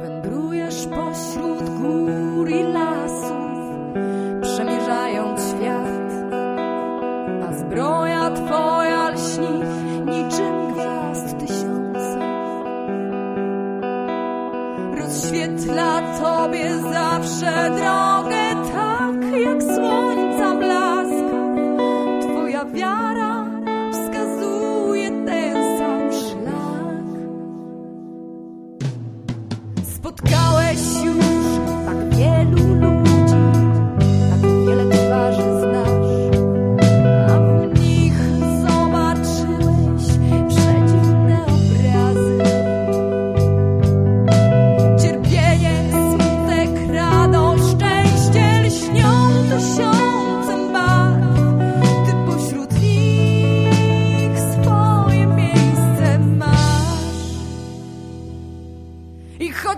Wędrujesz pośród gór i lasów, przemierzając świat, a zbroja twoja lśni niczym gwiazd tysiąca. Rozświetla tobie zawsze drogę tak, jak słońca blask, twoja wiara. podcast.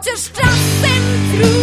just drop them through.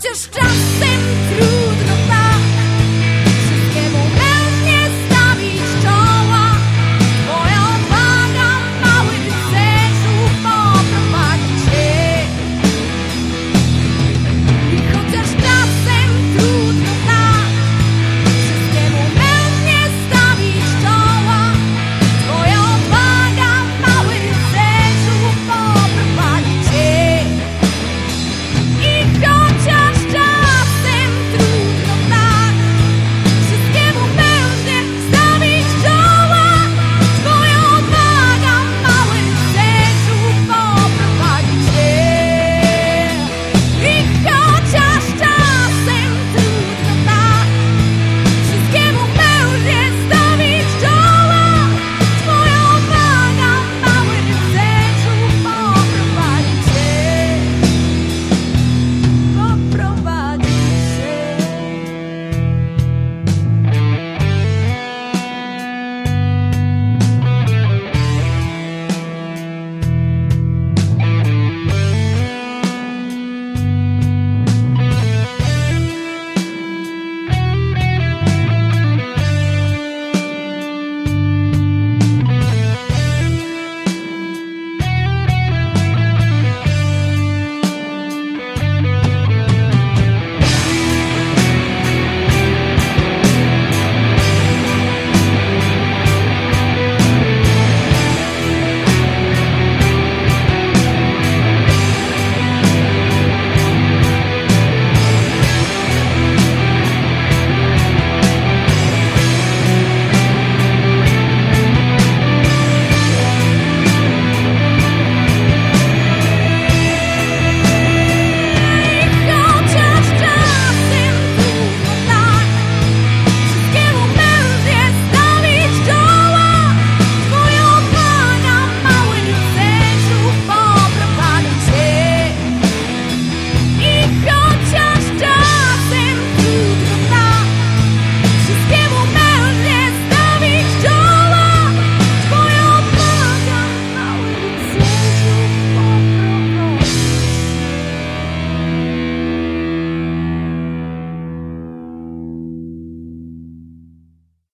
just jump through